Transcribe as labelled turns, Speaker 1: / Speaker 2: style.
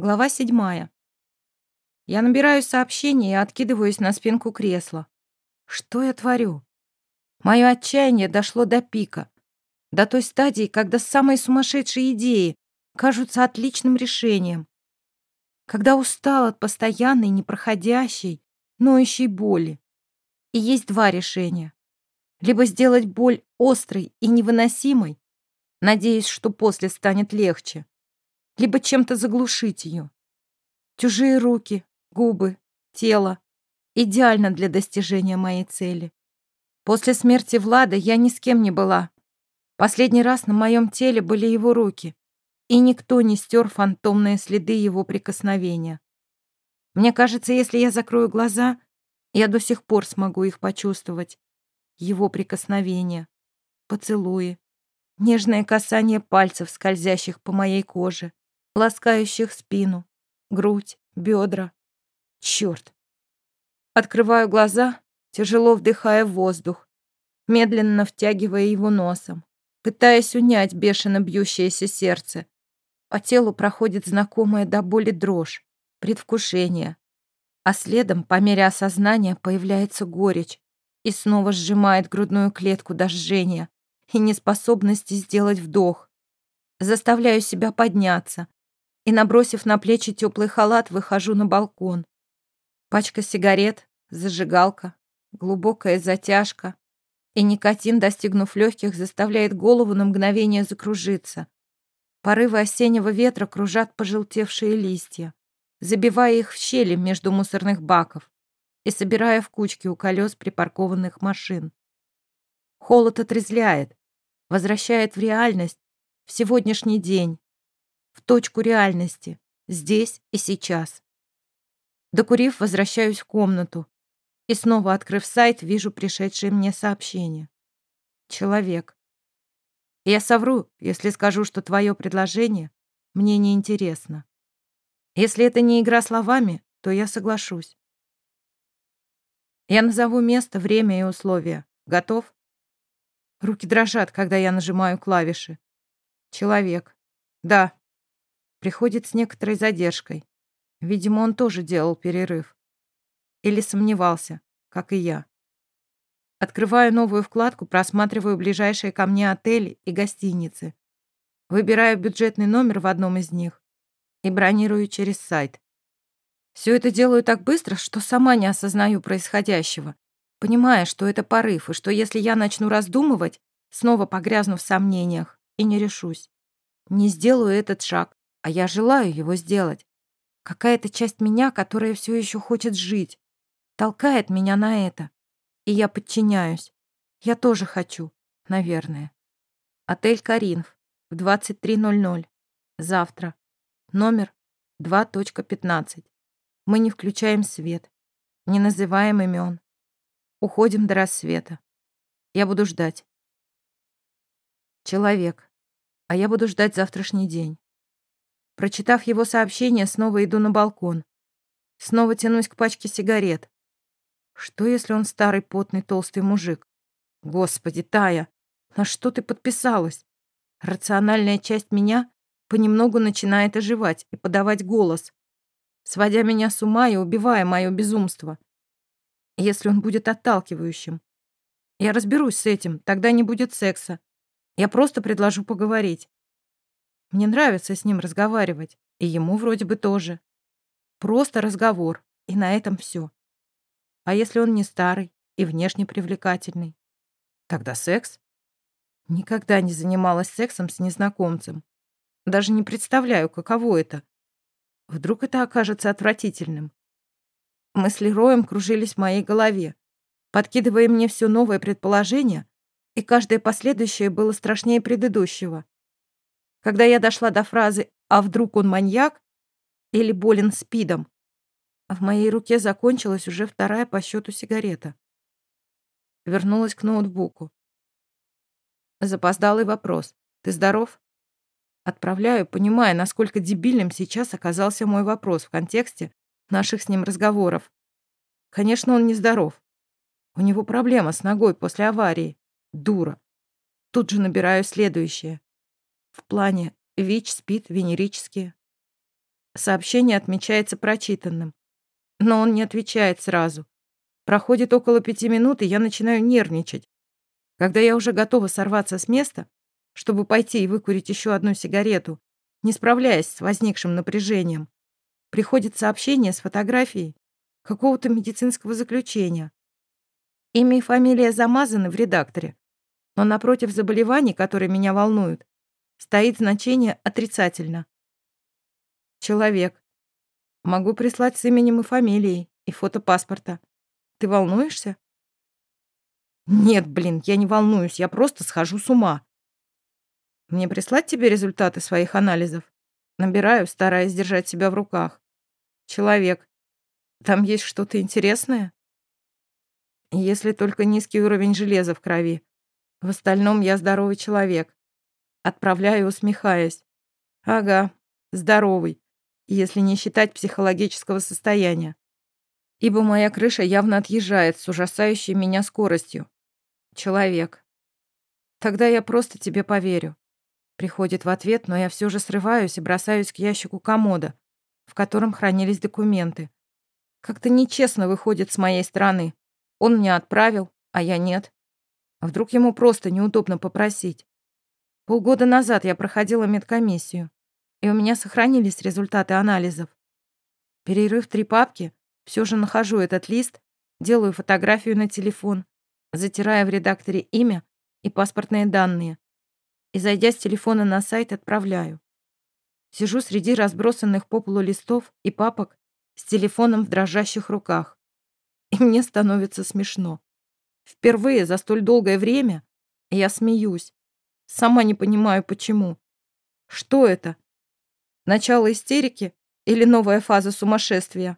Speaker 1: Глава седьмая. Я набираю сообщение и откидываюсь на спинку кресла. Что я творю? Мое отчаяние дошло до пика. До той стадии, когда самые сумасшедшие идеи кажутся отличным решением. Когда устал от постоянной, непроходящей, ноющей боли. И есть два решения. Либо сделать боль острой и невыносимой, надеясь, что после станет легче, либо чем-то заглушить ее. Чужие руки, губы, тело идеально для достижения моей цели. После смерти Влада я ни с кем не была. Последний раз на моем теле были его руки, и никто не стер фантомные следы его прикосновения. Мне кажется, если я закрою глаза, я до сих пор смогу их почувствовать. Его прикосновения, поцелуи, нежное касание пальцев, скользящих по моей коже, ласкающих спину, грудь, бедра. Черт! Открываю глаза, тяжело вдыхая воздух, медленно втягивая его носом, пытаясь унять бешено бьющееся сердце. По телу проходит знакомая до боли дрожь, предвкушение, а следом, по мере осознания, появляется горечь и снова сжимает грудную клетку до жжения и неспособности сделать вдох. Заставляю себя подняться, и, набросив на плечи теплый халат, выхожу на балкон. Пачка сигарет, зажигалка, глубокая затяжка, и никотин, достигнув легких, заставляет голову на мгновение закружиться. Порывы осеннего ветра кружат пожелтевшие листья, забивая их в щели между мусорных баков и собирая в кучки у колес припаркованных машин. Холод отрезвляет, возвращает в реальность, в сегодняшний день, в точку реальности, здесь и сейчас. Докурив, возвращаюсь в комнату и снова, открыв сайт, вижу пришедшее мне сообщение. Человек. Я совру, если скажу, что твое предложение мне не интересно. Если это не игра словами, то я соглашусь. Я назову место, время и условия. Готов? Руки дрожат, когда я нажимаю клавиши. Человек. Да. Приходит с некоторой задержкой. Видимо, он тоже делал перерыв. Или сомневался, как и я. Открываю новую вкладку, просматриваю ближайшие ко мне отели и гостиницы. Выбираю бюджетный номер в одном из них и бронирую через сайт. Все это делаю так быстро, что сама не осознаю происходящего, понимая, что это порыв, и что если я начну раздумывать, снова погрязну в сомнениях и не решусь. Не сделаю этот шаг, а я желаю его сделать. Какая-то часть меня, которая все еще хочет жить, толкает меня на это. И я подчиняюсь. Я тоже хочу, наверное. Отель «Каринф» в 23.00. Завтра. Номер 2.15. Мы не включаем свет. Не называем имен. Уходим до рассвета. Я буду ждать. Человек. А я буду ждать завтрашний день. Прочитав его сообщение, снова иду на балкон. Снова тянусь к пачке сигарет. Что, если он старый, потный, толстый мужик? Господи, Тая, на что ты подписалась? Рациональная часть меня понемногу начинает оживать и подавать голос, сводя меня с ума и убивая мое безумство. Если он будет отталкивающим. Я разберусь с этим, тогда не будет секса. Я просто предложу поговорить. Мне нравится с ним разговаривать, и ему вроде бы тоже. Просто разговор, и на этом все. А если он не старый и внешне привлекательный? Тогда секс? Никогда не занималась сексом с незнакомцем. Даже не представляю, каково это. Вдруг это окажется отвратительным. Мысли роем кружились в моей голове, подкидывая мне все новое предположение, и каждое последующее было страшнее предыдущего. Когда я дошла до фразы «А вдруг он маньяк?» или «Болен спидом?», в моей руке закончилась уже вторая по счету сигарета. Вернулась к ноутбуку. Запоздалый вопрос. «Ты здоров?» Отправляю, понимая, насколько дебильным сейчас оказался мой вопрос в контексте наших с ним разговоров. Конечно, он нездоров. У него проблема с ногой после аварии. Дура. Тут же набираю следующее. В плане ВИЧ, СПИД, венерические. Сообщение отмечается прочитанным. Но он не отвечает сразу. Проходит около пяти минут, и я начинаю нервничать. Когда я уже готова сорваться с места, чтобы пойти и выкурить еще одну сигарету, не справляясь с возникшим напряжением, приходит сообщение с фотографией какого-то медицинского заключения. Имя и фамилия замазаны в редакторе, но напротив заболеваний, которые меня волнуют, стоит значение отрицательно. Человек. Могу прислать с именем и фамилией, и фото паспорта. Ты волнуешься? Нет, блин, я не волнуюсь, я просто схожу с ума. Мне прислать тебе результаты своих анализов? Набираю, стараясь держать себя в руках. Человек. Там есть что-то интересное? Если только низкий уровень железа в крови. В остальном я здоровый человек. Отправляю, усмехаясь. Ага, здоровый, если не считать психологического состояния. Ибо моя крыша явно отъезжает с ужасающей меня скоростью. Человек. Тогда я просто тебе поверю. Приходит в ответ, но я все же срываюсь и бросаюсь к ящику комода, в котором хранились документы. Как-то нечестно выходит с моей стороны. Он мне отправил, а я нет. А вдруг ему просто неудобно попросить? Полгода назад я проходила медкомиссию, и у меня сохранились результаты анализов. Перерыв три папки, все же нахожу этот лист, делаю фотографию на телефон, затирая в редакторе имя и паспортные данные и, зайдя с телефона на сайт, отправляю. Сижу среди разбросанных по полу листов и папок с телефоном в дрожащих руках. И мне становится смешно. Впервые за столь долгое время я смеюсь. Сама не понимаю, почему. Что это? Начало истерики или новая фаза сумасшествия?